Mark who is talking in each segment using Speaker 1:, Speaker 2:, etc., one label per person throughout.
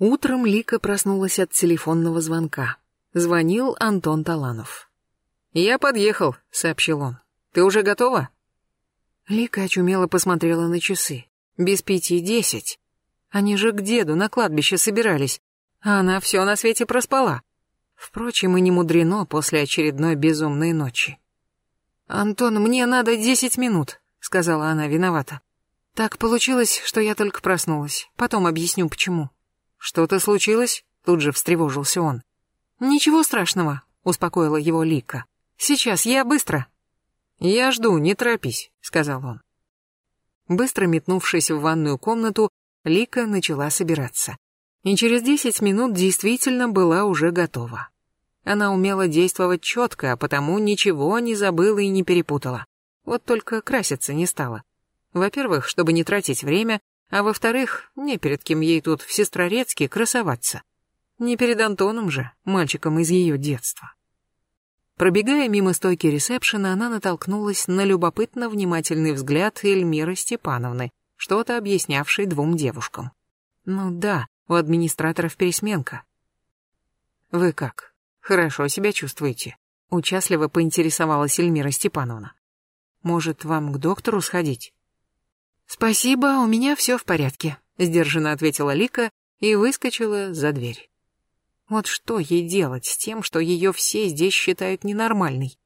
Speaker 1: Утром Лика проснулась от телефонного звонка. Звонил Антон Таланов. «Я подъехал», — сообщил он. «Ты уже готова?» Лика очумело посмотрела на часы. Без пяти десять. Они же к деду на кладбище собирались, а она все на свете проспала. Впрочем, и не мудрено после очередной безумной ночи. «Антон, мне надо десять минут», — сказала она виновата. «Так получилось, что я только проснулась. Потом объясню, почему». «Что-то случилось?» — тут же встревожился он. «Ничего страшного», — успокоила его Лика. «Сейчас, я быстро». «Я жду, не торопись», — сказал он. Быстро метнувшись в ванную комнату, Лика начала собираться. И через десять минут действительно была уже готова. Она умела действовать четко, а потому ничего не забыла и не перепутала. Вот только краситься не стала. Во-первых, чтобы не тратить время, а во-вторых, не перед кем ей тут в Сестрорецке красоваться. Не перед Антоном же, мальчиком из ее детства. Пробегая мимо стойки ресепшена, она натолкнулась на любопытно внимательный взгляд Эльмиры Степановны, что-то объяснявшей двум девушкам. Ну да, у администраторов пересменка. «Вы как, хорошо себя чувствуете?» Участливо поинтересовалась Эльмира Степановна. «Может, вам к доктору сходить?» «Спасибо, у меня все в порядке», — сдержанно ответила Лика и выскочила за дверь. Вот что ей делать с тем, что ее все здесь считают ненормальной?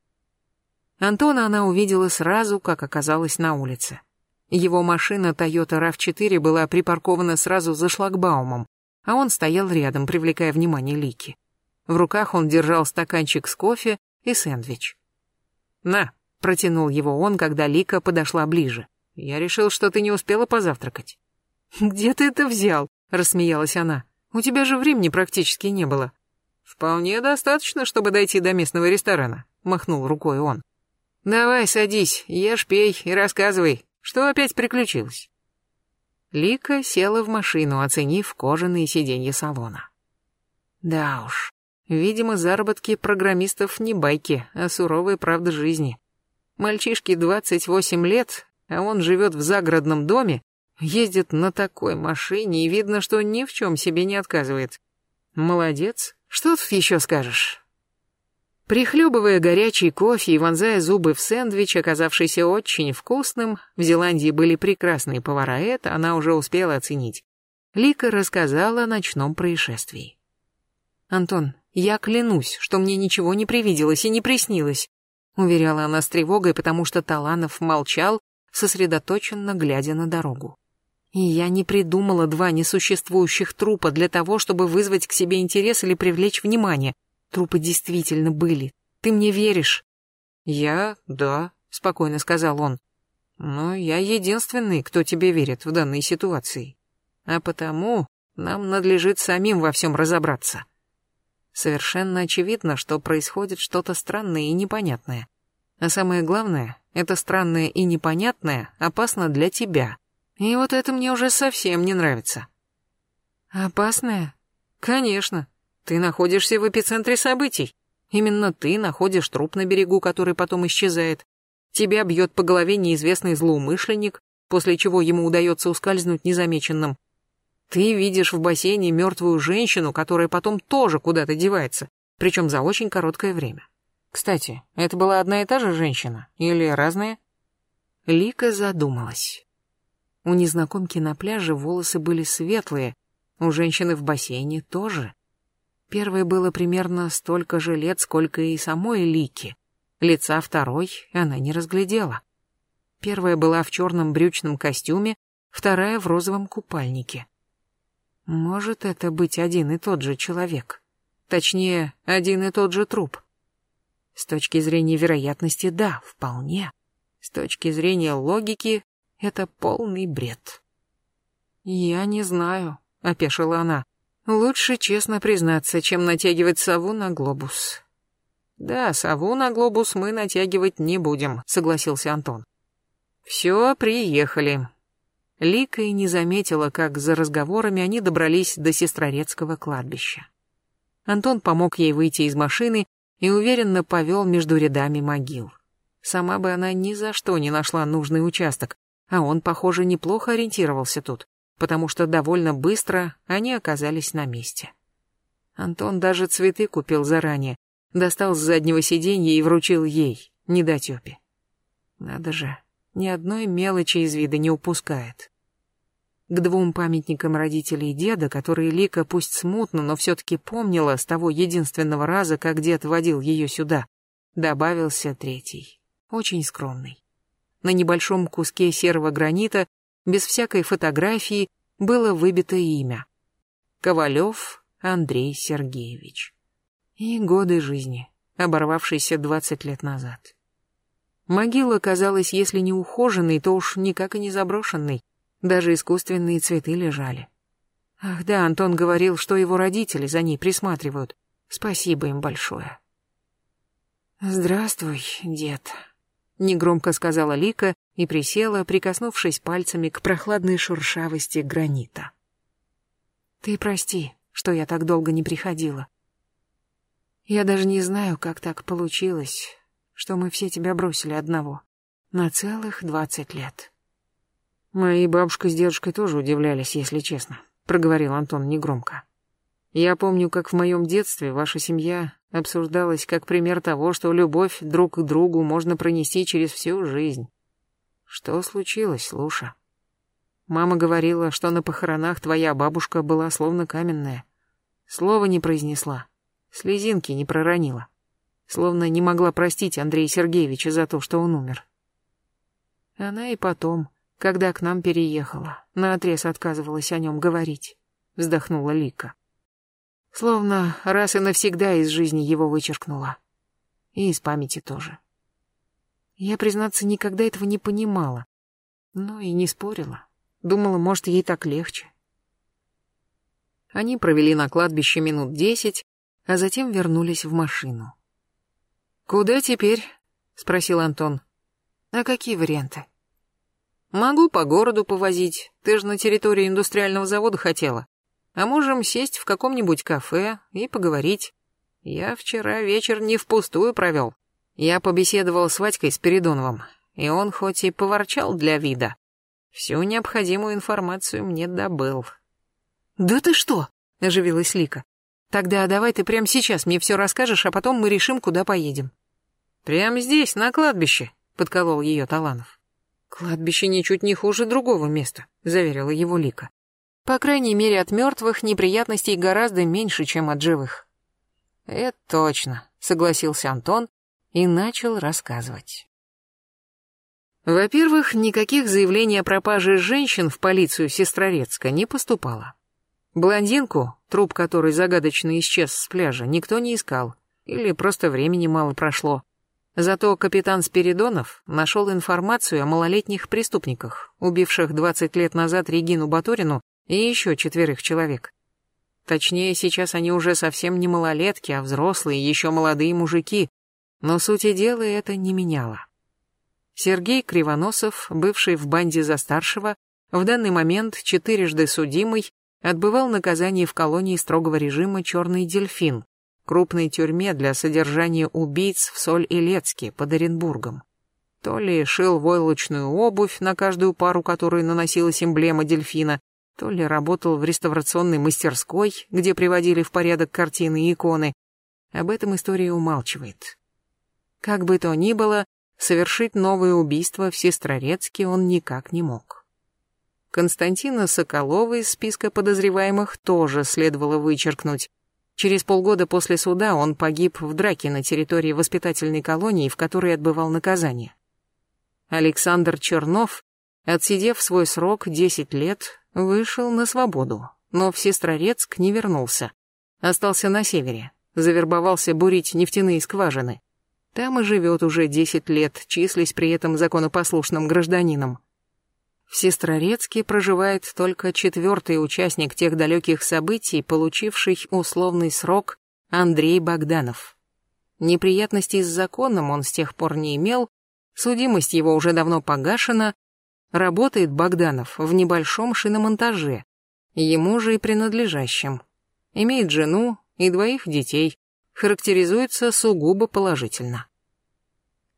Speaker 1: Антона она увидела сразу, как оказалась на улице. Его машина Toyota RAV4 была припаркована сразу за шлагбаумом, а он стоял рядом, привлекая внимание Лики. В руках он держал стаканчик с кофе и сэндвич. «На», — протянул его он, когда Лика подошла ближе. Я решил, что ты не успела позавтракать. Где ты это взял? Рассмеялась она. У тебя же времени практически не было. Вполне достаточно, чтобы дойти до местного ресторана, махнул рукой он. Давай, садись, ешь, пей и рассказывай, что опять приключилось. Лика села в машину, оценив кожаные сиденья салона. Да уж, видимо, заработки программистов не байки, а суровая правда жизни. Мальчишке 28 лет, а он живет в загородном доме, ездит на такой машине и видно, что ни в чем себе не отказывает. Молодец, что тут еще скажешь? Прихлебывая горячий кофе и вонзая зубы в сэндвич, оказавшийся очень вкусным, в Зеландии были прекрасные повара, это она уже успела оценить. Лика рассказала о ночном происшествии. «Антон, я клянусь, что мне ничего не привиделось и не приснилось», уверяла она с тревогой, потому что Таланов молчал, сосредоточенно глядя на дорогу. И я не придумала два несуществующих трупа для того, чтобы вызвать к себе интерес или привлечь внимание. Трупы действительно были. Ты мне веришь? Я, да, спокойно сказал он. Но я единственный, кто тебе верит в данной ситуации. А потому нам надлежит самим во всем разобраться. Совершенно очевидно, что происходит что-то странное и непонятное. А самое главное, это странное и непонятное опасно для тебя. И вот это мне уже совсем не нравится. Опасное? Конечно. Ты находишься в эпицентре событий. Именно ты находишь труп на берегу, который потом исчезает. Тебя бьет по голове неизвестный злоумышленник, после чего ему удается ускользнуть незамеченным. Ты видишь в бассейне мертвую женщину, которая потом тоже куда-то девается, причем за очень короткое время. Кстати, это была одна и та же женщина или разные? Лика задумалась. У незнакомки на пляже волосы были светлые, у женщины в бассейне тоже. Первой было примерно столько же лет, сколько и самой Лики. Лица второй она не разглядела. Первая была в черном брючном костюме, вторая в розовом купальнике. Может это быть один и тот же человек? Точнее, один и тот же труп. С точки зрения вероятности, да, вполне. С точки зрения логики, это полный бред. «Я не знаю», — опешила она. «Лучше честно признаться, чем натягивать сову на глобус». «Да, сову на глобус мы натягивать не будем», — согласился Антон. «Все, приехали». Лика и не заметила, как за разговорами они добрались до Сестрорецкого кладбища. Антон помог ей выйти из машины и уверенно повел между рядами могил. Сама бы она ни за что не нашла нужный участок, а он, похоже, неплохо ориентировался тут. потому что довольно быстро они оказались на месте. Антон даже цветы купил заранее, достал с заднего сиденья и вручил ей, недотёпе. Надо же, ни одной мелочи из вида не упускает. К двум памятникам родителей деда, которые Лика пусть смутно, но все-таки помнила с того единственного раза, как дед водил ее сюда, добавился третий, очень скромный. На небольшом куске серого гранита, без всякой фотографии, было выбито имя. Ковалев Андрей Сергеевич. И годы жизни, оборвавшиеся двадцать лет назад. Могила казалась, если не ухоженной, то уж никак и не заброшенной. Даже искусственные цветы лежали. Ах да, Антон говорил, что его родители за ней присматривают. Спасибо им большое. «Здравствуй, дед», — негромко сказала Лика и присела, прикоснувшись пальцами к прохладной шуршавости гранита. «Ты прости, что я так долго не приходила. Я даже не знаю, как так получилось, что мы все тебя бросили одного. На целых двадцать лет». Мои бабушка с дедушкой тоже удивлялись, если честно, проговорил Антон негромко. Я помню, как в моем детстве ваша семья обсуждалась как пример того, что любовь друг к другу можно пронести через всю жизнь. Что случилось, Луша? Мама говорила, что на похоронах твоя бабушка была словно каменная. Слова не произнесла, слезинки не проронила. Словно не могла простить Андрея Сергеевича за то, что он умер. Она и потом когда к нам переехала. Наотрез отказывалась о нем говорить. Вздохнула Лика. Словно раз и навсегда из жизни его вычеркнула. И из памяти тоже. Я, признаться, никогда этого не понимала. Но и не спорила. Думала, может, ей так легче. Они провели на кладбище минут десять, а затем вернулись в машину. «Куда теперь?» — спросил Антон. «А какие варианты?» Могу по городу повозить, ты же на территории индустриального завода хотела. А можем сесть в каком-нибудь кафе и поговорить. Я вчера вечер не впустую провел. Я побеседовал с Вадькой Спиридоновым, и он хоть и поворчал для вида, всю необходимую информацию мне добыл. «Да ты что?» — оживилась Лика. «Тогда давай ты прямо сейчас мне все расскажешь, а потом мы решим, куда поедем». «Прямо здесь, на кладбище», — подколол ее Таланов. «Кладбище ничуть не хуже другого места», — заверила его Лика. «По крайней мере, от мертвых неприятностей гораздо меньше, чем от живых». «Это точно», — согласился Антон и начал рассказывать. Во-первых, никаких заявлений о пропаже женщин в полицию Сестрорецка не поступало. Блондинку, труп которой загадочно исчез с пляжа, никто не искал, или просто времени мало прошло. Зато капитан Спиридонов нашел информацию о малолетних преступниках, убивших 20 лет назад Регину Батурину и еще четверых человек. Точнее, сейчас они уже совсем не малолетки, а взрослые, еще молодые мужики, но сути дела это не меняло. Сергей Кривоносов, бывший в банде за старшего, в данный момент четырежды судимый, отбывал наказание в колонии строгого режима «Черный дельфин», крупной тюрьме для содержания убийц в Соль-Илецке под Оренбургом. То ли шил войлочную обувь на каждую пару, которой наносилась эмблема дельфина, то ли работал в реставрационной мастерской, где приводили в порядок картины и иконы. Об этом история умалчивает. Как бы то ни было, совершить новое убийство в Сестрорецке он никак не мог. Константина Соколова из списка подозреваемых тоже следовало вычеркнуть, Через полгода после суда он погиб в драке на территории воспитательной колонии, в которой отбывал наказание. Александр Чернов, отсидев свой срок 10 лет, вышел на свободу, но в Сестрорецк не вернулся. Остался на севере, завербовался бурить нефтяные скважины. Там и живет уже 10 лет, числясь при этом законопослушным гражданином. В Сестрорецке проживает только четвертый участник тех далеких событий, получивший условный срок Андрей Богданов. Неприятностей с законом он с тех пор не имел, судимость его уже давно погашена, работает Богданов в небольшом шиномонтаже, ему же и принадлежащем. Имеет жену и двоих детей, характеризуется сугубо положительно.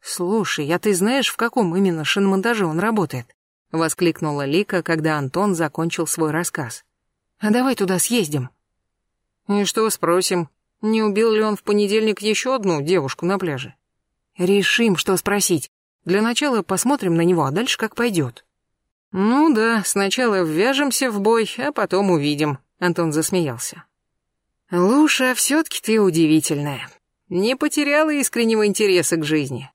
Speaker 1: «Слушай, а ты знаешь, в каком именно шиномонтаже он работает?» — воскликнула Лика, когда Антон закончил свой рассказ. «А давай туда съездим». «И что спросим? Не убил ли он в понедельник еще одну девушку на пляже?» «Решим, что спросить. Для начала посмотрим на него, а дальше как пойдет». «Ну да, сначала ввяжемся в бой, а потом увидим», — Антон засмеялся. «Луша, все-таки ты удивительная. Не потеряла искреннего интереса к жизни.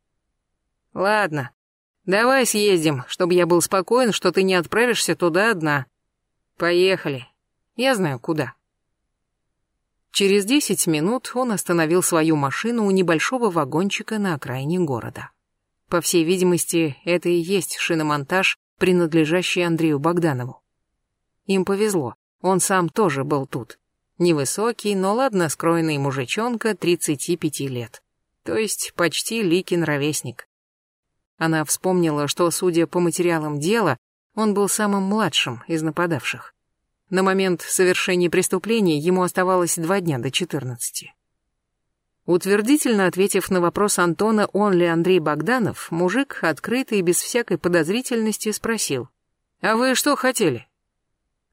Speaker 1: Ладно, давай съездим, чтобы я был спокоен, что ты не отправишься туда одна. Поехали. Я знаю, куда». Через десять минут он остановил свою машину у небольшого вагончика на окраине города. По всей видимости, это и есть шиномонтаж, принадлежащий Андрею Богданову. Им повезло, он сам тоже был тут. Невысокий, но ладно скроенный мужичонка 35 лет. То есть почти Ликин ровесник. Она вспомнила, что, судя по материалам дела, он был самым младшим из нападавших. На момент совершения преступления ему оставалось два дня до 14. Утвердительно ответив на вопрос Антона, он ли Андрей Богданов, мужик, открытый и без всякой подозрительности, спросил. «А вы что хотели?»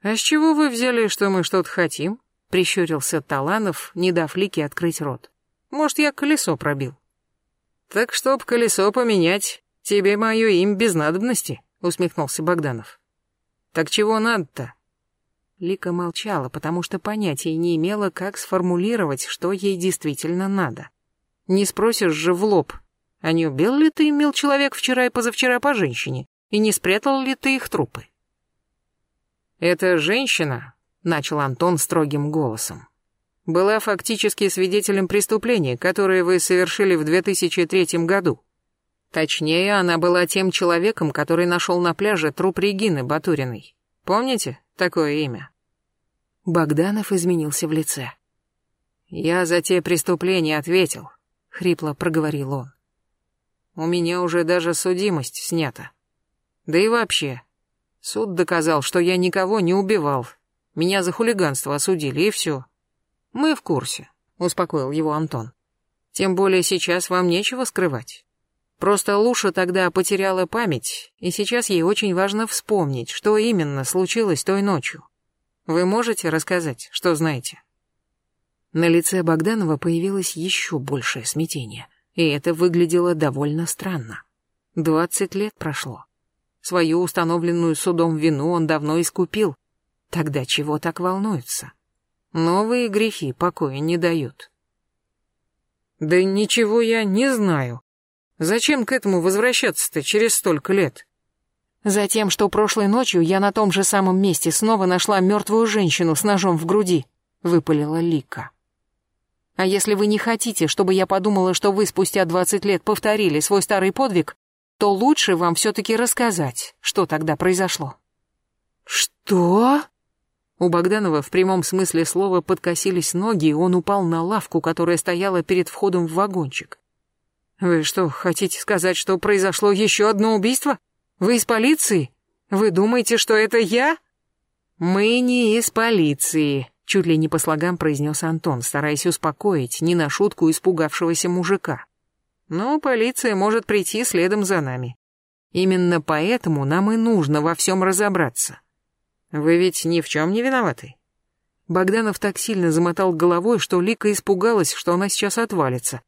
Speaker 1: «А с чего вы взяли, что мы что-то хотим?» — прищурился Таланов, не дав Лике открыть рот. «Может, я колесо пробил?» «Так чтоб колесо поменять, тебе мое имя без надобности», — усмехнулся Богданов. «Так чего надо-то?» Лика молчала, потому что понятия не имела, как сформулировать, что ей действительно надо. Не спросишь же в лоб, а не убил ли ты, мил человек, вчера и позавчера по женщине, и не спрятал ли ты их трупы? «Эта женщина», — начал Антон строгим голосом, «была фактически свидетелем преступления, которое вы совершили в 2003 году. Точнее, она была тем человеком, который нашел на пляже труп Регины Батуриной. Помните такое имя?» Богданов изменился в лице. «Я за те преступления ответил», — хрипло проговорил он. «У меня уже даже судимость снята. Да и вообще, Суд доказал, что я никого не убивал. Меня за хулиганство осудили, и все. Мы в курсе, успокоил его Антон. Тем более сейчас вам нечего скрывать. Просто Луша тогда потеряла память, и сейчас ей очень важно вспомнить, что именно случилось той ночью. Вы можете рассказать, что знаете? На лице Богданова появилось еще большее смятение, и это выглядело довольно странно. Двадцать лет прошло. Свою установленную судом вину он давно искупил. Тогда чего так волнуется? Новые грехи покоя не дают. Да ничего я не знаю. Зачем к этому возвращаться-то через столько лет? Затем, что прошлой ночью я на том же самом месте снова нашла мертвую женщину с ножом в груди, выпалила Лика. А если вы не хотите, чтобы я подумала, что вы спустя двадцать лет повторили свой старый подвиг, то лучше вам все-таки рассказать, что тогда произошло». «Что?» У Богданова в прямом смысле слова подкосились ноги, и он упал на лавку, которая стояла перед входом в вагончик. «Вы что, хотите сказать, что произошло еще одно убийство? Вы из полиции? Вы думаете, что это я?» «Мы не из полиции», — чуть ли не по слогам произнес Антон, стараясь успокоить не на шутку испугавшегося мужика но полиция может прийти следом за нами. Именно поэтому нам и нужно во всем разобраться. Вы ведь ни в чем не виноваты. Богданов так сильно замотал головой, что Лика испугалась, что она сейчас отвалится.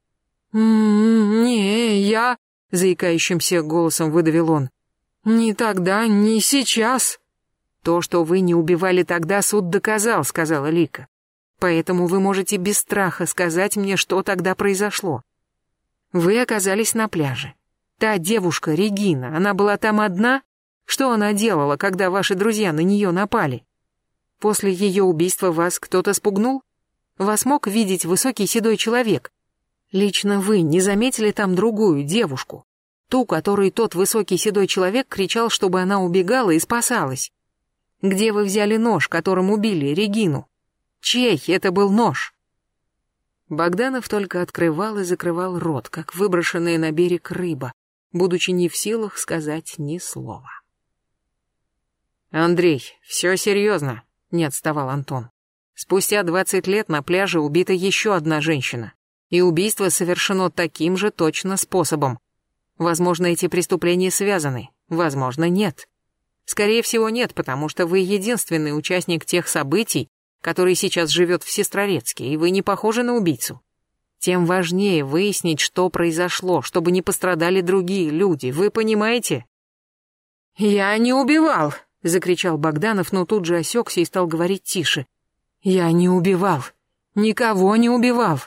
Speaker 1: «М-м, «Не, я...» — заикающимся голосом выдавил он. «Не тогда, не сейчас». «То, что вы не убивали тогда, суд доказал», — сказала Лика. «Поэтому вы можете без страха сказать мне, что тогда произошло. Вы оказались на пляже. Та девушка, Регина, она была там одна? Что она делала, когда ваши друзья на нее напали? После ее убийства вас кто-то спугнул? Вас мог видеть высокий седой человек? Лично вы не заметили там другую девушку? Ту, которой тот высокий седой человек кричал, чтобы она убегала и спасалась? Где вы взяли нож, которым убили Регину? Чей это был нож? Богданов только открывал и закрывал рот, как выброшенная на берег рыба, будучи не в силах сказать ни слова. «Андрей, все серьезно», — не отставал Антон. «Спустя двадцать лет на пляже убита еще одна женщина, и убийство совершено таким же точно способом. Возможно, эти преступления связаны, возможно, нет. Скорее всего, нет, потому что вы единственный участник тех событий, который сейчас живет в Сестрорецке, и вы не похожи на убийцу. Тем важнее выяснить, что произошло, чтобы не пострадали другие люди, вы понимаете? «Я не убивал!» — закричал Богданов, но тут же осекся и стал говорить тише. «Я не убивал! Никого не убивал!»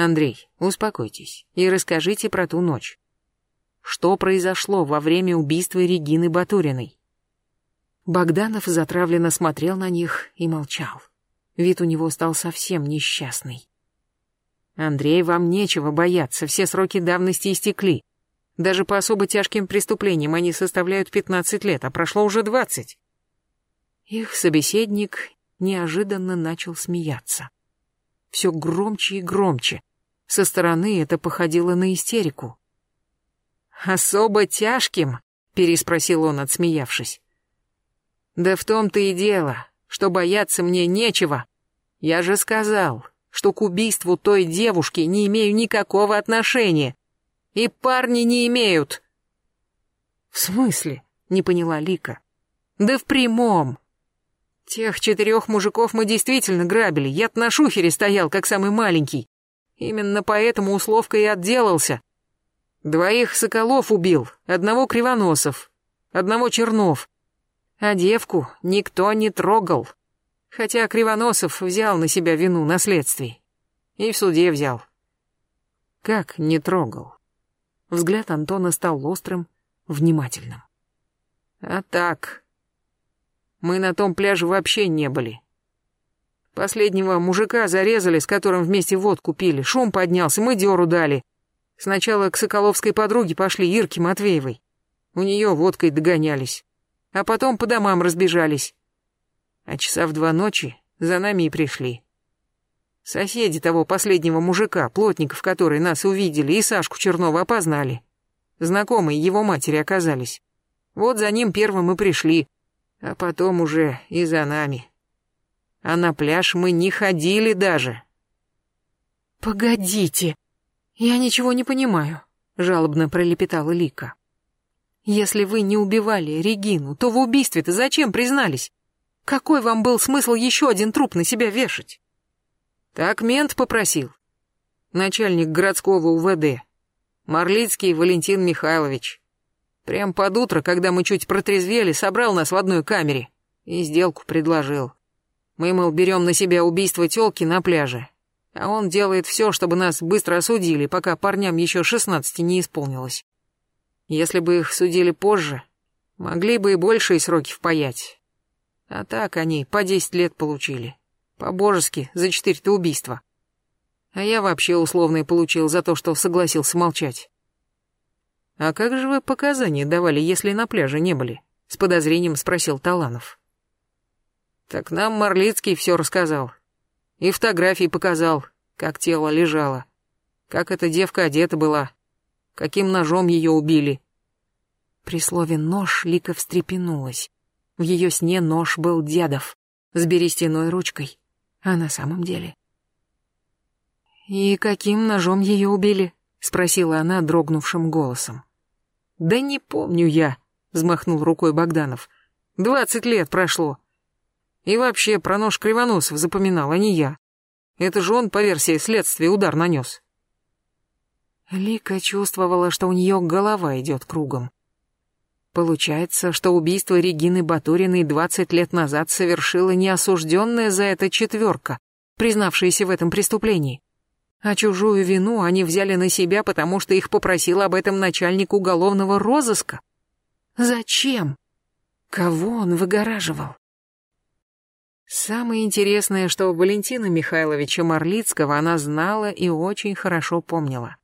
Speaker 1: «Андрей, успокойтесь и расскажите про ту ночь. Что произошло во время убийства Регины Батуриной?» Богданов затравленно смотрел на них и молчал. Вид у него стал совсем несчастный. «Андрей, вам нечего бояться, все сроки давности истекли. Даже по особо тяжким преступлениям они составляют 15 лет, а прошло уже 20. Их собеседник неожиданно начал смеяться. Все громче и громче. Со стороны это походило на истерику. «Особо тяжким?» — переспросил он, отсмеявшись. «Да в том-то и дело, что бояться мне нечего. Я же сказал, что к убийству той девушки не имею никакого отношения. И парни не имеют. В смысле? Не поняла Лика. Да в прямом. Тех четырех мужиков мы действительно грабили. Я на шухере стоял, как самый маленький. Именно поэтому условка и отделался. Двоих Соколов убил, одного Кривоносов, одного Чернов. А девку никто не трогал. Хотя Кривоносов взял на себя вину на следствии. И в суде взял. Как не трогал? Взгляд Антона стал острым, внимательным. А так... Мы на том пляже вообще не были. Последнего мужика зарезали, с которым вместе водку пили. Шум поднялся, мы дёру дали. Сначала к Соколовской подруге пошли Ирке Матвеевой. У нее водкой догонялись. А потом по домам разбежались. А часа в два ночи за нами и пришли. Соседи того последнего мужика, плотников, которые нас увидели, и Сашку Чернова опознали. Знакомые его матери оказались. Вот за ним первым и пришли, а потом уже и за нами. А на пляж мы не ходили даже. «Погодите, я ничего не понимаю», — жалобно пролепетала Лика. «Если вы не убивали Регину, то в убийстве-то зачем признались? Какой вам был смысл еще один труп на себя вешать?» Так мент попросил. Начальник городского УВД. Марлицкий Валентин Михайлович. Прям под утро, когда мы чуть протрезвели, собрал нас в одной камере и сделку предложил. Мы, мол, берем на себя убийство тёлки на пляже, а он делает все, чтобы нас быстро осудили, пока парням еще шестнадцати не исполнилось. Если бы их судили позже, могли бы и большие сроки впаять. А так они по десять лет получили. По-божески, за четыре-то убийства. А я вообще условные получил за то, что согласился молчать. «А как же вы показания давали, если на пляже не были?» — с подозрением спросил Таланов. «Так нам Марлицкий все рассказал. И фотографии показал, как тело лежало. Как эта девка одета была. Каким ножом ее убили». При слове «нож» Лика встрепенулась. В ее сне нож был дедов, с берестяной ручкой. А на самом деле... «И каким ножом ее убили?» — спросила она дрогнувшим голосом. «Да не помню я», — взмахнул рукой Богданов. «Двадцать лет прошло. И вообще про нож Кривоносов запоминал, а не я. Это же он, по версии следствия, удар нанес». Лика чувствовала, что у нее голова идет кругом. Получается, что убийство Регины Батуриной 20 лет назад совершила неосужденная за это четверка, признавшаяся в этом преступлении. А чужую вину они взяли на себя, потому что их попросил об этом начальник уголовного розыска. Зачем? Кого он выгораживал? Самое интересное, что Валентина Михайловича Марлицкого она знала и очень хорошо помнила.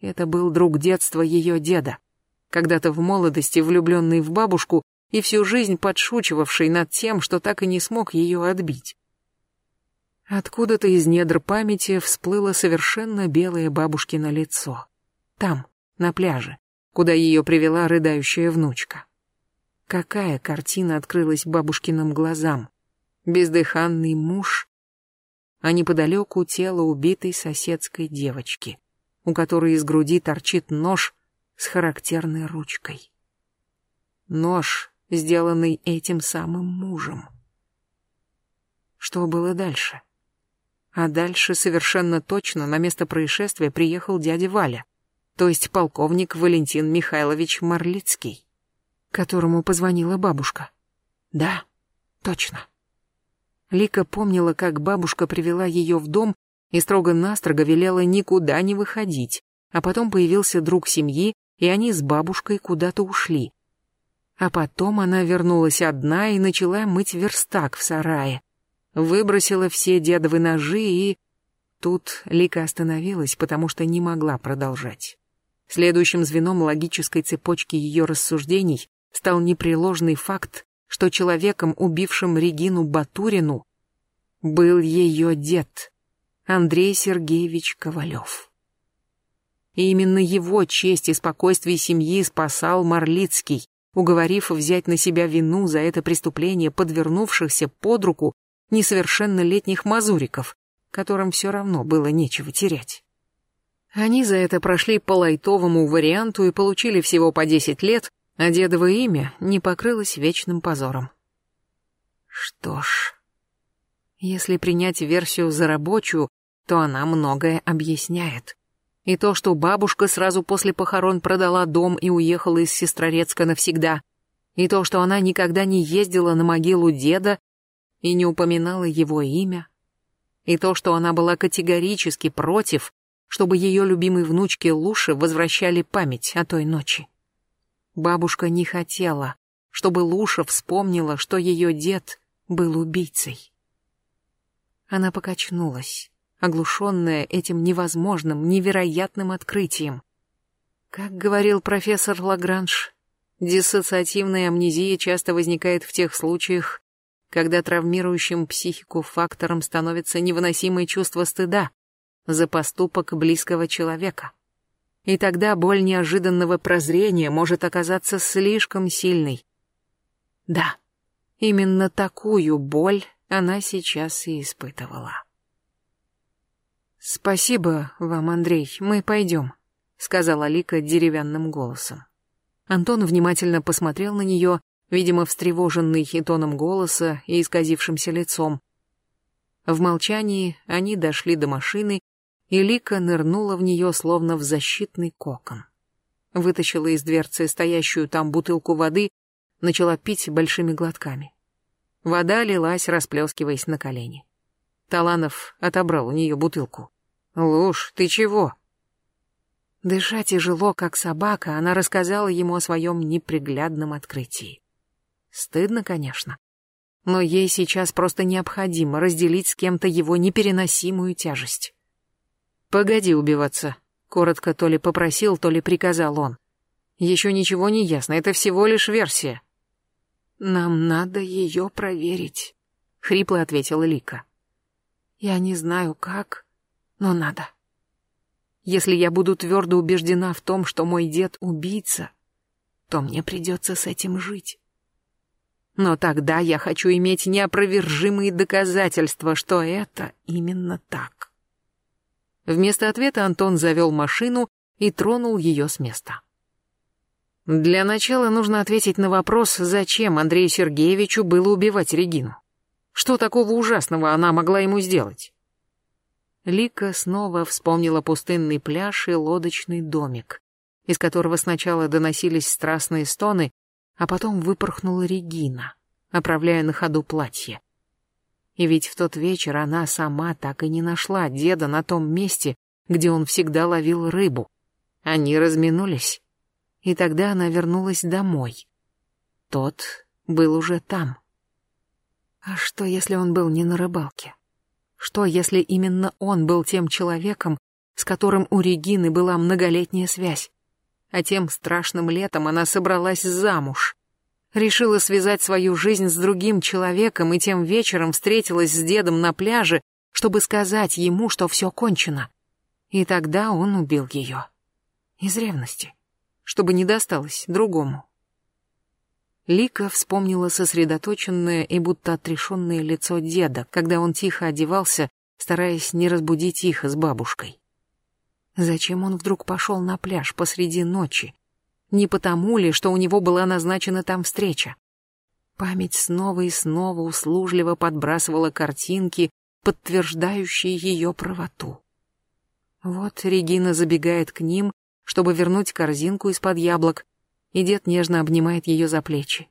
Speaker 1: Это был друг детства ее деда когда-то в молодости влюбленный в бабушку и всю жизнь подшучивавший над тем, что так и не смог ее отбить. Откуда-то из недр памяти всплыло совершенно белое бабушкино лицо. Там, на пляже, куда ее привела рыдающая внучка. Какая картина открылась бабушкиным глазам? Бездыханный муж, а неподалеку тело убитой соседской девочки, у которой из груди торчит нож с характерной ручкой. Нож, сделанный этим самым мужем. Что было дальше? А дальше совершенно точно на место происшествия приехал дядя Валя, то есть полковник Валентин Михайлович Марлицкий, которому позвонила бабушка. Да, точно. Лика помнила, как бабушка привела ее в дом и строго-настрого велела никуда не выходить, а потом появился друг семьи, и они с бабушкой куда-то ушли. А потом она вернулась одна и начала мыть верстак в сарае. Выбросила все дедовы ножи и... Тут Лика остановилась, потому что не могла продолжать. Следующим звеном логической цепочки ее рассуждений стал непреложный факт, что человеком, убившим Регину Батурину, был ее дед, Андрей Сергеевич Ковалев. И именно его честь и спокойствие семьи спасал Марлицкий, уговорив взять на себя вину за это преступление подвернувшихся под руку несовершеннолетних мазуриков, которым все равно было нечего терять. Они за это прошли по лайтовому варианту и получили всего по 10 лет, а дедово имя не покрылось вечным позором. Что ж, если принять версию за рабочую, то она многое объясняет. И то, что бабушка сразу после похорон продала дом и уехала из Сестрорецка навсегда. И то, что она никогда не ездила на могилу деда и не упоминала его имя. И то, что она была категорически против, чтобы ее любимой внучке Луше возвращали память о той ночи. Бабушка не хотела, чтобы Луша вспомнила, что ее дед был убийцей. Она покачнулась оглушенная этим невозможным, невероятным открытием. Как говорил профессор Лагранж, диссоциативная амнезия часто возникает в тех случаях, когда травмирующим психику фактором становится невыносимое чувство стыда за поступок близкого человека. И тогда боль неожиданного прозрения может оказаться слишком сильной. Да, именно такую боль она сейчас и испытывала. «Спасибо вам, Андрей, мы пойдем», — сказала Лика деревянным голосом. Антон внимательно посмотрел на нее, видимо, встревоженный и тоном голоса, и исказившимся лицом. В молчании они дошли до машины, и Лика нырнула в нее, словно в защитный кокон. Вытащила из дверцы стоящую там бутылку воды, начала пить большими глотками. Вода лилась, расплескиваясь на колени. Таланов отобрал у нее бутылку. «Луж, ты чего?» Дыша тяжело, как собака, она рассказала ему о своем неприглядном открытии. Стыдно, конечно. Но ей сейчас просто необходимо разделить с кем-то его непереносимую тяжесть. «Погоди убиваться», — коротко то ли попросил, то ли приказал он. «Еще ничего не ясно, это всего лишь версия». «Нам надо ее проверить», — хрипло ответила Лика. «Я не знаю, как, но надо. Если я буду твердо убеждена в том, что мой дед убийца, то мне придется с этим жить. Но тогда я хочу иметь неопровержимые доказательства, что это именно так. Вместо ответа Антон завел машину и тронул ее с места. Для начала нужно ответить на вопрос, зачем Андрею Сергеевичу было убивать Регину. Что такого ужасного она могла ему сделать? Лика снова вспомнила пустынный пляж и лодочный домик, из которого сначала доносились страстные стоны, а потом выпорхнула Регина, оправляя на ходу платье. И ведь в тот вечер она сама так и не нашла деда на том месте, где он всегда ловил рыбу. Они разминулись, и тогда она вернулась домой. Тот был уже там. А что, если он был не на рыбалке? Что, если именно он был тем человеком, с которым у Регины была многолетняя связь? А тем страшным летом она собралась замуж. Решила связать свою жизнь с другим человеком и тем вечером встретилась с дедом на пляже, чтобы сказать ему, что все кончено. И тогда он убил ее. Из ревности. Чтобы не досталось другому. Лика вспомнила сосредоточенное и будто отрешенное лицо деда, когда он тихо одевался, стараясь не разбудить их с бабушкой. Зачем он вдруг пошел на пляж посреди ночи? Не потому ли, что у него была назначена там встреча? Память снова и снова услужливо подбрасывала картинки, подтверждающие ее правоту. Вот Регина забегает к ним, чтобы вернуть корзинку из-под яблок, и дед нежно обнимает ее за плечи.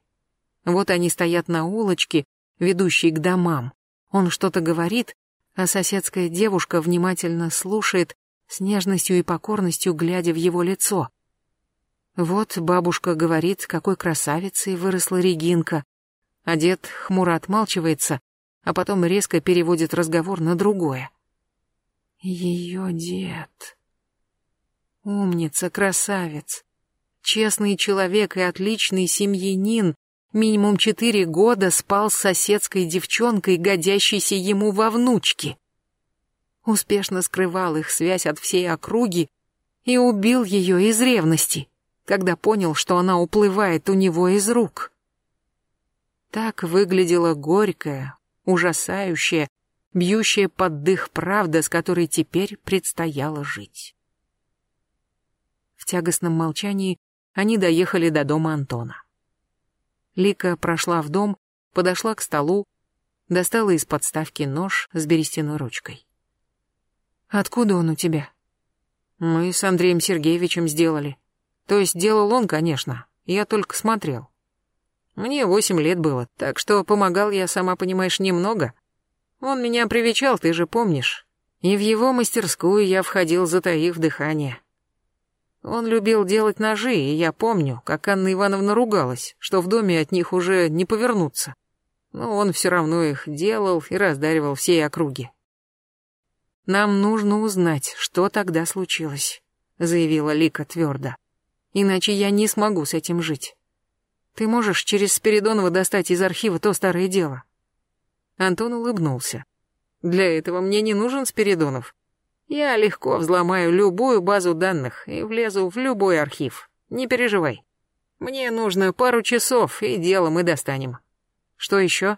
Speaker 1: Вот они стоят на улочке, ведущей к домам. Он что-то говорит, а соседская девушка внимательно слушает, с нежностью и покорностью глядя в его лицо. Вот бабушка говорит, какой красавицей выросла Регинка, а дед хмуро отмалчивается, а потом резко переводит разговор на другое. Ее дед. Умница, красавец. Честный человек и отличный семьянин, минимум четыре года спал с соседской девчонкой, годящейся ему во внучки. Успешно скрывал их связь от всей округи и убил ее из ревности, когда понял, что она уплывает у него из рук. Так выглядела горькая, ужасающая, бьющая под дых правда, с которой теперь предстояло жить. В тягостном молчании они доехали до дома Антона. Лика прошла в дом, подошла к столу, достала из подставки нож с берестяной ручкой. «Откуда он у тебя?» «Мы с Андреем Сергеевичем сделали. То есть делал он, конечно, я только смотрел. Мне восемь лет было, так что помогал я, сама понимаешь, немного. Он меня привечал, ты же помнишь. И в его мастерскую я входил, затаив дыхание. Он любил делать ножи, и я помню, как Анна Ивановна ругалась, что в доме от них уже не повернуться. Но он все равно их делал и раздаривал всей округе. «Нам нужно узнать, что тогда случилось», — заявила Лика твердо. «Иначе я не смогу с этим жить. Ты можешь через Спиридонова достать из архива то старое дело?» Антон улыбнулся. «Для этого мне не нужен Спиридонов. Я легко взломаю любую базу данных и влезу в любой архив. Не переживай. Мне нужно пару часов, и дело мы достанем. Что еще?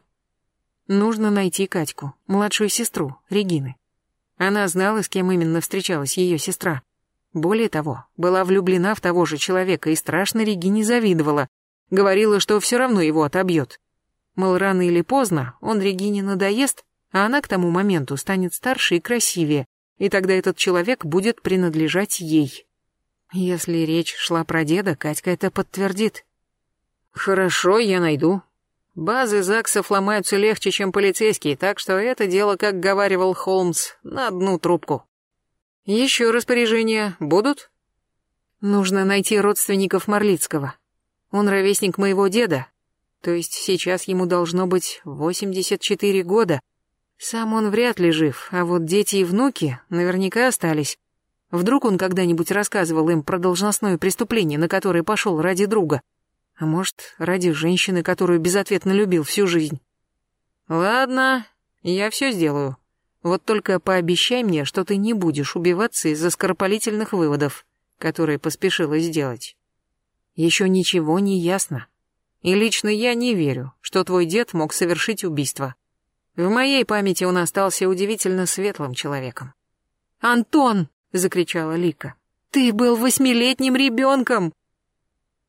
Speaker 1: Нужно найти Катьку, младшую сестру, Регины. Она знала, с кем именно встречалась ее сестра. Более того, была влюблена в того же человека и страшно Регине завидовала. Говорила, что все равно его отобьет. Мол, рано или поздно он Регине надоест, а она к тому моменту станет старше и красивее, и тогда этот человек будет принадлежать ей. Если речь шла про деда, Катька это подтвердит. Хорошо, я найду. Базы ЗАГСов ломаются легче, чем полицейские, так что это дело, как говаривал Холмс, на одну трубку. Еще распоряжения будут? Нужно найти родственников Марлицкого. Он ровесник моего деда, то есть сейчас ему должно быть 84 года, сам он вряд ли жив, а вот дети и внуки наверняка остались. Вдруг он когда-нибудь рассказывал им про должностное преступление, на которое пошел ради друга. А может, ради женщины, которую безответно любил всю жизнь. Ладно, я все сделаю. Вот только пообещай мне, что ты не будешь убиваться из-за скоропалительных выводов, которые поспешила сделать. Еще ничего не ясно. И лично я не верю, что твой дед мог совершить убийство. В моей памяти он остался удивительно светлым человеком. «Антон!» — закричала Лика. «Ты был восьмилетним ребенком!»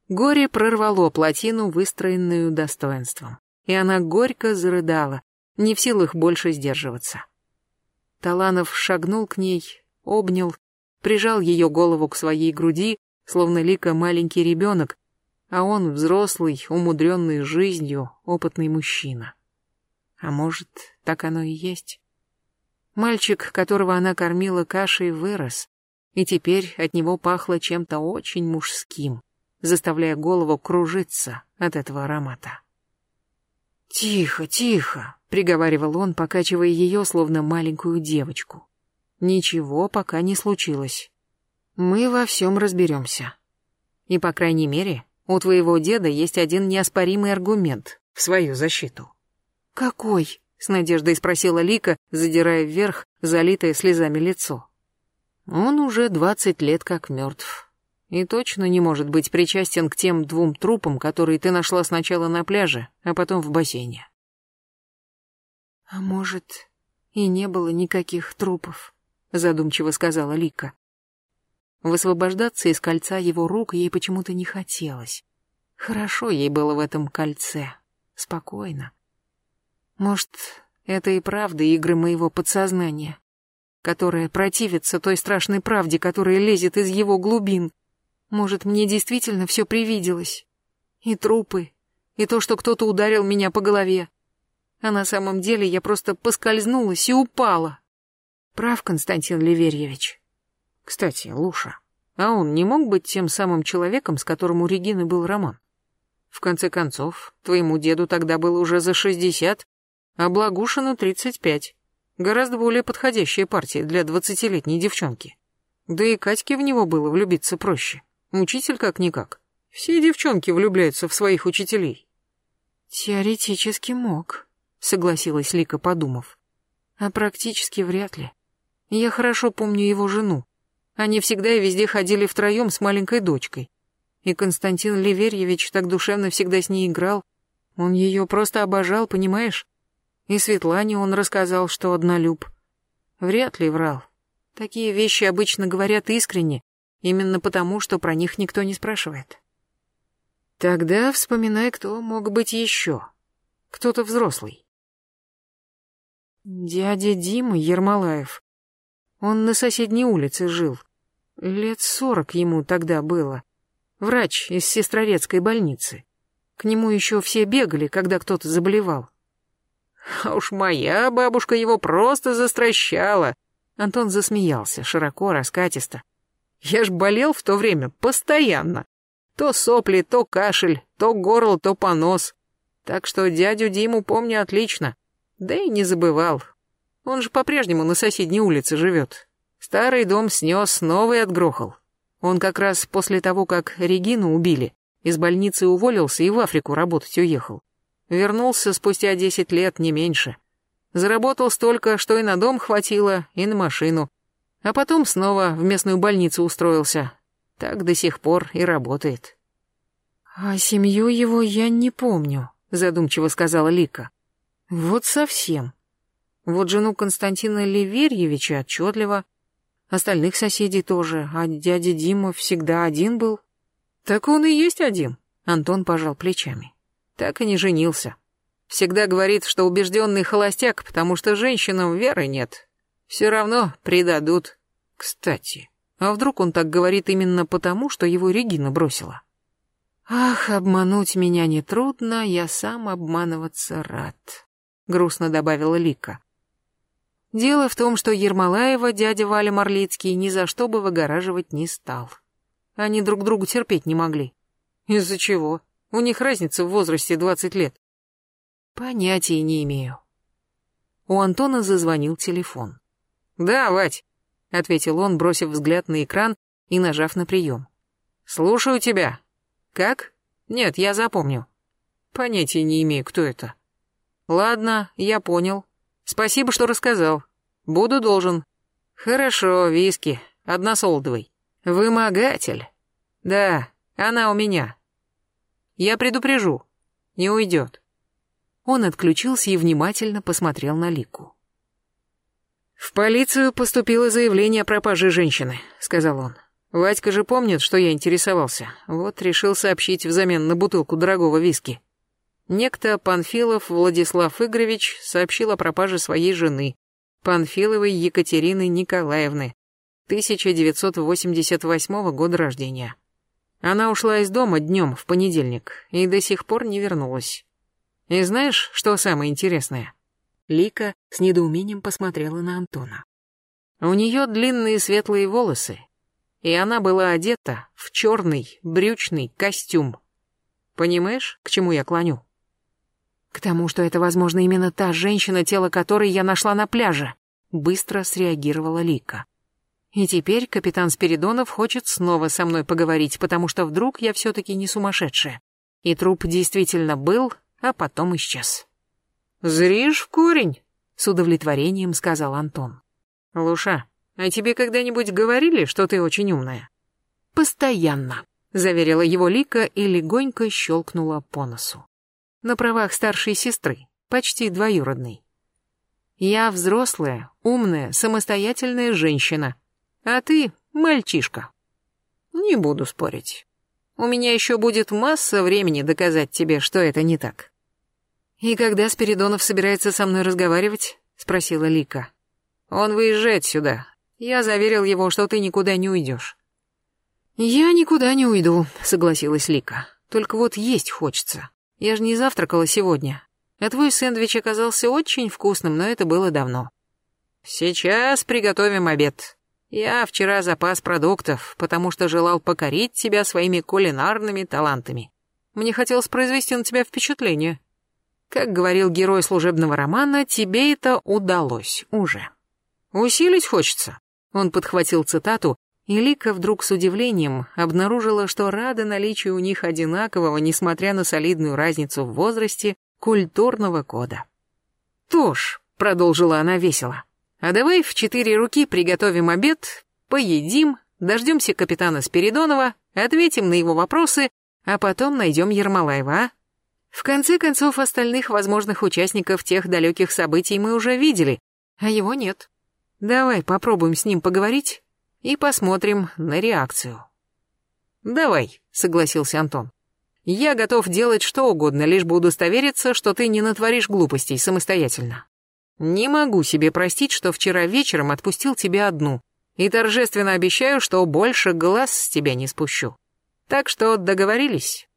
Speaker 1: Горе прорвало плотину, выстроенную достоинством, и она горько зарыдала, не в силах больше сдерживаться. Таланов шагнул к ней, обнял, прижал ее голову к своей груди, словно Лика маленький ребенок, а он взрослый, умудренный жизнью, опытный мужчина. А может, так оно и есть? Мальчик, которого она кормила кашей, вырос, и теперь от него пахло чем-то очень мужским, заставляя голову кружиться от этого аромата. «Тихо, тихо», — приговаривал он, покачивая ее, словно маленькую девочку. «Ничего пока не случилось. Мы во всем разберемся. И, по крайней мере, у твоего деда есть один неоспоримый аргумент в свою защиту». «Какой?» — с надеждой спросила Лика, задирая вверх залитое слезами лицо. «Он уже двадцать лет как мертв. И точно не может быть причастен к тем двум трупам, которые ты нашла сначала на пляже, а потом в бассейне». «А может, и не было никаких трупов», — задумчиво сказала Лика. Высвобождаться из кольца его рук ей почему-то не хотелось. Хорошо ей было в этом кольце спокойно. Может, это и правда игры моего подсознания, которое противится той страшной правде, которая лезет из его глубин. Может, мне действительно все привиделось. И трупы, и то, что кто-то ударил меня по голове. А на самом деле я просто поскользнулась и упала. Прав, Константин Ливерьевич. Кстати, Луша, а он не мог быть тем самым человеком, с которым у Регины был роман? В конце концов, твоему деду тогда было уже за шестьдесят, а Благушину тридцать пять. Гораздо более подходящая партия для двадцатилетней девчонки. Да и Катьке в него было влюбиться проще. Учитель как-никак. Все девчонки влюбляются в своих учителей. Теоретически мог, согласилась Лика, подумав. А практически вряд ли. Я хорошо помню его жену. Они всегда и везде ходили втроем с маленькой дочкой. И Константин Ливерьевич так душевно всегда с ней играл. Он ее просто обожал, понимаешь? И Светлане он рассказал, что однолюб. Вряд ли врал. Такие вещи обычно говорят искренне, именно потому, что про них никто не спрашивает. Тогда вспоминай, кто мог быть еще. Кто-то взрослый. Дядя Дима Ермолаев. Он на соседней улице жил. Лет сорок ему тогда было. Врач из Сестрорецкой больницы. К нему еще все бегали, когда кто-то заболевал. А уж моя бабушка его просто застращала. Антон засмеялся, широко, раскатисто. Я ж болел в то время постоянно. То сопли, то кашель, то горло, то понос. Так что дядю Диму помню отлично. Да и не забывал. Он же по-прежнему на соседней улице живет. Старый дом снес, новый отгрохал. Он как раз после того, как Регину убили, из больницы уволился и в Африку работать уехал. Вернулся спустя десять лет, не меньше. Заработал столько, что и на дом хватило, и на машину. А потом снова в местную больницу устроился. Так до сих пор и работает. «А семью его я не помню», — задумчиво сказала Лика. «Вот совсем. Вот жену Константина Ливерьевича отчетливо, остальных соседей тоже, а дядя Дима всегда один был». «Так он и есть один», — Антон пожал плечами. «Так и не женился. Всегда говорит, что убежденный холостяк, потому что женщинам веры нет. Все равно предадут. Кстати, а вдруг он так говорит именно потому, что его Регина бросила? Ах, обмануть меня нетрудно, я сам обманываться рад, грустно добавила Лика. Дело в том, что Ермолаева дядя Валя Марлицкий ни за что бы выгораживать не стал. Они друг другу терпеть не могли. Из-за чего? У них разница в возрасте двадцать лет. Понятия не имею. У Антона зазвонил телефон. «Да, Вать, — ответил он, бросив взгляд на экран и нажав на прием. «Слушаю тебя. Как? Нет, я запомню. Понятия не имею, кто это. Ладно, я понял. Спасибо, что рассказал. Буду должен. Хорошо, виски, односолдовый. Вымогатель. Да, она у меня. Я предупрежу. Не уйдет». Он отключился и внимательно посмотрел на Лику. «В полицию поступило заявление о пропаже женщины», — сказал он. «Вадька же помнит, что я интересовался. Вот решил сообщить взамен на бутылку дорогого виски». Некто Панфилов Владислав Игоревич сообщил о пропаже своей жены, Панфиловой Екатерины Николаевны, 1988 года рождения. Она ушла из дома днем в понедельник и до сих пор не вернулась. И знаешь, что самое интересное? Лика с недоумением посмотрела на Антона. У нее длинные светлые волосы, и она была одета в черный брючный костюм. Понимаешь, к чему я клоню? К тому, что это, возможно, именно та женщина, тело которой я нашла на пляже, быстро среагировала Лика. И теперь капитан Спиридонов хочет снова со мной поговорить, потому что вдруг я все-таки не сумасшедшая. И труп действительно был, а потом исчез. «Зришь в корень», — с удовлетворением сказал Антон. «Луша, а тебе когда-нибудь говорили, что ты очень умная?» «Постоянно», — заверила его Лика и легонько щелкнула по носу. «На правах старшей сестры, почти двоюродной. Я взрослая, умная, самостоятельная женщина, а ты мальчишка. Не буду спорить. У меня еще будет масса времени доказать тебе, что это не так». «И когда Спиридонов собирается со мной разговаривать?» — спросила Лика. «Он выезжает сюда. Я заверил его, что ты никуда не уйдешь». «Я никуда не уйду», — согласилась Лика. «Только вот есть хочется. Я же не завтракала сегодня. А твой сэндвич оказался очень вкусным, но это было давно». «Сейчас приготовим обед. Я вчера запас продуктов, потому что желал покорить тебя своими кулинарными талантами. Мне хотелось произвести на тебя впечатление». Как говорил герой служебного романа, тебе это удалось уже. Усилить хочется. Он подхватил цитату, и Лика вдруг с удивлением обнаружила, что рада наличию у них одинакового, несмотря на солидную разницу в возрасте, культурного кода. «Тож», — продолжила она весело, — «а давай в четыре руки приготовим обед, поедим, дождемся капитана Спиридонова, ответим на его вопросы, а потом найдем Ермолаева, а? В конце концов, остальных возможных участников тех далеких событий мы уже видели, а его нет. Давай попробуем с ним поговорить и посмотрим на реакцию. «Давай», — согласился Антон. «Я готов делать что угодно, лишь бы удостовериться, что ты не натворишь глупостей самостоятельно. Не могу себе простить, что вчера вечером отпустил тебя одну, и торжественно обещаю, что больше глаз с тебя не спущу. Так что договорились.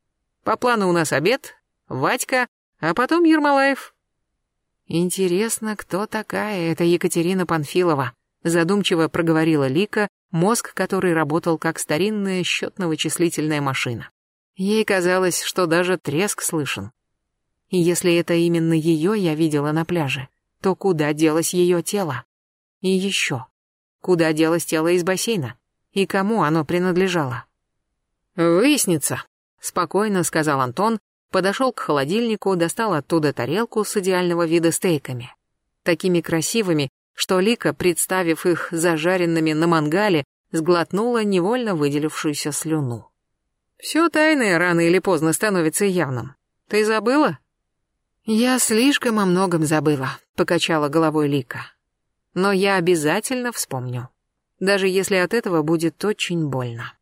Speaker 1: По плану у нас обед, Вадька, а потом Ермолаев. Интересно, кто такая эта Екатерина Панфилова? Задумчиво проговорила Лика, мозг которой работал как старинная счетно-вычислительная машина. Ей казалось, что даже треск слышен. И если это именно ее я видела на пляже, то куда делось ее тело? И еще, куда делось тело из бассейна? И кому оно принадлежало? «Выяснится», — спокойно сказал Антон, подошел к холодильнику, достал оттуда тарелку с идеального вида стейками. Такими красивыми, что Лика, представив их зажаренными на мангале, сглотнула невольно выделившуюся слюну. «Все тайное рано или поздно становится явным. Ты забыла?» «Я слишком о многом забыла», — покачала головой Лика. «Но я обязательно вспомню, даже если от этого будет очень больно».